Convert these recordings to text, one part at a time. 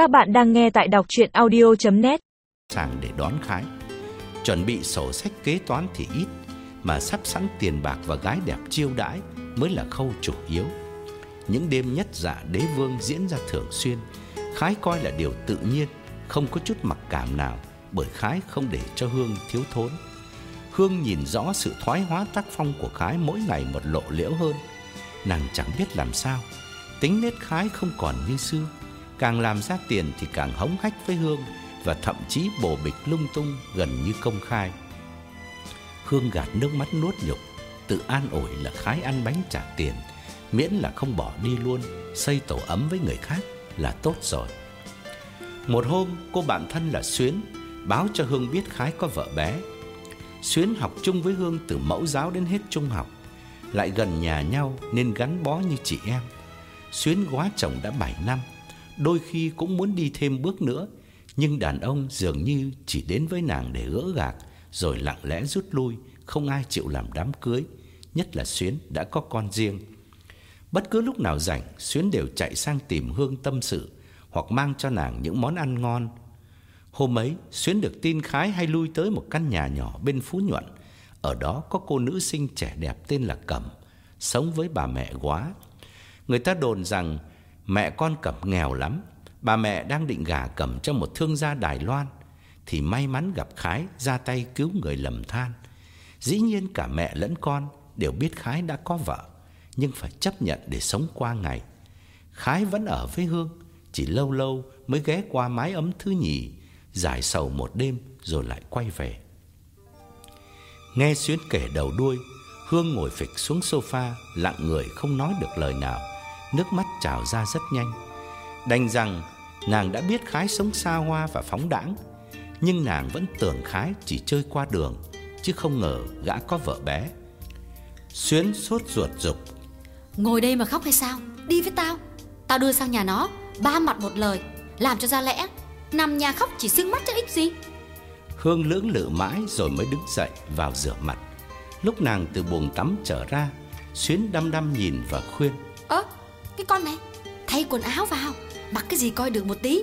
Các bạn đang nghe tại đọc chuyện audio.net sàng để đón Khái. Chuẩn bị sổ sách kế toán thì ít, mà sắp sẵn tiền bạc và gái đẹp chiêu đãi mới là khâu chủ yếu. Những đêm nhất dạ đế vương diễn ra thường xuyên, Khái coi là điều tự nhiên, không có chút mặc cảm nào, bởi Khái không để cho Hương thiếu thốn. Hương nhìn rõ sự thoái hóa tác phong của Khái mỗi ngày một lộ liễu hơn. Nàng chẳng biết làm sao, tính nết Khái không còn như xưa. Càng làm ra tiền thì càng hống hách với Hương và thậm chí bồ bịch lung tung gần như công khai. Hương gạt nước mắt nuốt nhục, tự an ủi là Khái ăn bánh trả tiền, miễn là không bỏ đi luôn, xây tổ ấm với người khác là tốt rồi. Một hôm, cô bạn thân là Xuyến báo cho Hương biết Khái có vợ bé. Xuyến học chung với Hương từ mẫu giáo đến hết trung học, lại gần nhà nhau nên gắn bó như chị em. Xuyến quá chồng đã 7 năm, đôi khi cũng muốn đi thêm bước nữa, nhưng đàn ông dường như chỉ đến với nàng để gỡ gạc rồi lặng lẽ rút lui, không ai chịu làm đám cưới, nhất là Xuyến đã có con riêng. Bất cứ lúc nào rảnh, Xuyến đều chạy sang tìm Hương tâm sự hoặc mang cho nàng những món ăn ngon. Hôm ấy, Xuyến được tin Khái hay lui tới một căn nhà nhỏ bên Phú Nhuận. Ở đó có cô nữ sinh trẻ đẹp tên là Cẩm, sống với bà mẹ quá. Người ta đồn rằng mẹ con Cẩm nghèo lắm, bà mẹ đang định gả Cẩm cho một thương gia Đài Loan thì may mắn gặp Khái ra tay cứu người lầm than. Dĩ nhiên cả mẹ lẫn con đều biết Khái đã có vợ, nhưng phải chấp nhận để sống qua ngày. Khái vẫn ở với Hương, chỉ lâu lâu mới ghé qua mái ấm thứ nhì, giải sầu một đêm rồi lại quay về. Nghe Xuyến kể đầu đuôi, Hương ngồi phịch xuống sofa, lặng người không nói được lời nào, nước mắt trào ra rất nhanh. Đành rằng nàng đã biết Khái sống xa hoa và phóng đãng, nhưng nàng vẫn tưởng Khái chỉ chơi qua đường, chứ không ngờ gã có vợ bé. Xuyến sốt ruột dục, Ngồi đây mà khóc hay sao Đi với tao Tao đưa sang nhà nó Ba mặt một lời Làm cho ra lẽ Nằm nhà khóc chỉ sưng mắt chứ ích gì Hương lưỡng lự mãi rồi mới đứng dậy vào rửa mặt. Lúc nàng từ buồng tắm trở ra, Xuyến đăm đăm nhìn và khuyên. Cái con này Thay quần áo vào Mặc cái gì coi được một tí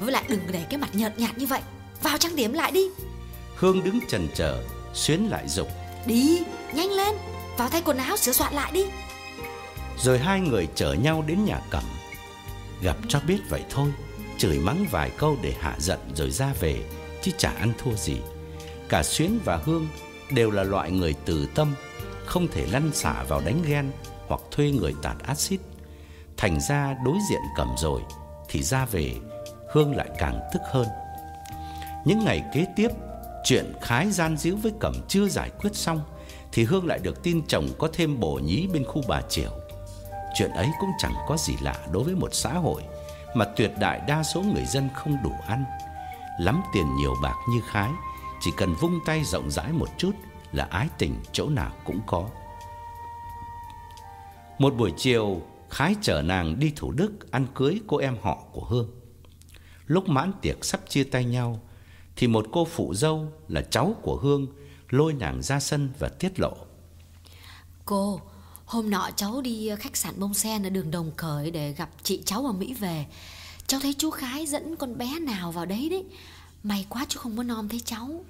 Với lại đừng để cái mặt nhợt nhạt như vậy Vào trang điểm lại đi Hương đứng chần chờ, Xuyến lại dục. Đi nhanh lên Vào thay quần áo sửa soạn lại đi Rồi hai người chở nhau đến nhà Cẩm. Gặp cho biết vậy thôi, chửi mắng vài câu để hạ giận rồi ra về, chứ chả ăn thua gì. Cả Xuyến và Hương đều là loại người từ tâm, không thể lăn xả vào đánh ghen hoặc thuê người tạt axit. Thành ra đối diện cầm rồi thì ra về, Hương lại càng tức hơn. Những ngày kế tiếp, chuyện khái gian díu với Cẩm chưa giải quyết xong thì Hương lại được tin chồng có thêm bổ nhí bên khu bà Triều. Chuyện ấy cũng chẳng có gì lạ đối với một xã hội mà tuyệt đại đa số người dân không đủ ăn. Lắm tiền nhiều bạc như khái, chỉ cần vung tay rộng rãi một chút là ái tình chỗ nào cũng có. Một buổi chiều, Khái chở nàng đi Thủ Đức ăn cưới cô em họ của Hương. Lúc mãn tiệc sắp chia tay nhau, thì một cô phụ dâu là cháu của Hương lôi nàng ra sân và tiết lộ. Cô Hôm nọ cháu đi khách sạn bông sen ở đường Đồng Khởi để gặp chị cháu ở Mỹ về. Cháu thấy chú Khái dẫn con bé nào vào đấy đấy. May quá chú không có nom thấy cháu.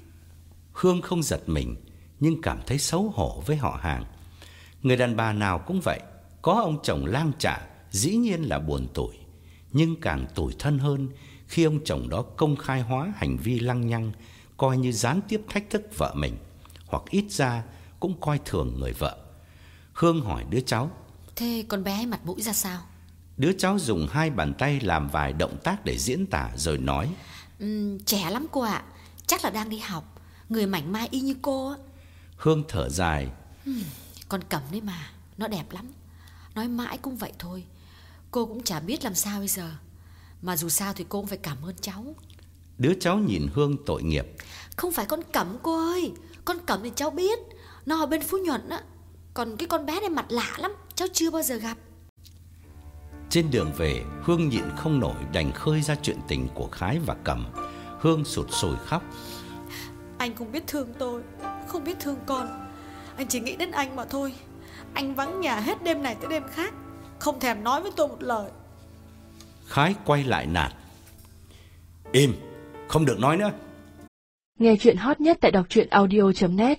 Hương không giật mình nhưng cảm thấy xấu hổ với họ hàng. Người đàn bà nào cũng vậy, có ông chồng lang trả dĩ nhiên là buồn tủi, nhưng càng tủi thân hơn khi ông chồng đó công khai hóa hành vi lăng nhăng, coi như gián tiếp thách thức vợ mình, hoặc ít ra cũng coi thường người vợ. Hương hỏi đứa cháu, Thế con bé mặt mũi ra sao? đứa cháu dùng hai bàn tay làm vài động tác để diễn tả rồi nói: Ừm, trẻ lắm cô ạ. Chắc là đang đi học. Người mảnh mai y như cô á. Hương thở dài, Con cẩm đấy mà. Nó đẹp lắm. Nói mãi cũng vậy thôi. Cô cũng chả biết làm sao bây giờ. Mà dù sao thì cô cũng phải cảm ơn cháu. đứa cháu nhìn Hương tội nghiệp. Không phải con cẩm cô ơi Con cẩm thì cháu biết Nó ở bên Phú Nhuận á Còn cái con bé này mặt lạ lắm Cháu chưa bao giờ gặp Trên đường về, Hương nhịn không nổi đành khơi ra chuyện tình của Khái và Cẩm. Hương sụt sùi khóc. Anh không biết thương tôi Không biết thương con Anh chỉ nghĩ đến anh mà thôi Anh vắng nhà hết đêm này tới đêm khác Không thèm nói với tôi một lời Khái quay lại nạt. Im, không được nói nữa. Nghe chuyện hot nhất tại đọc truyện audio.net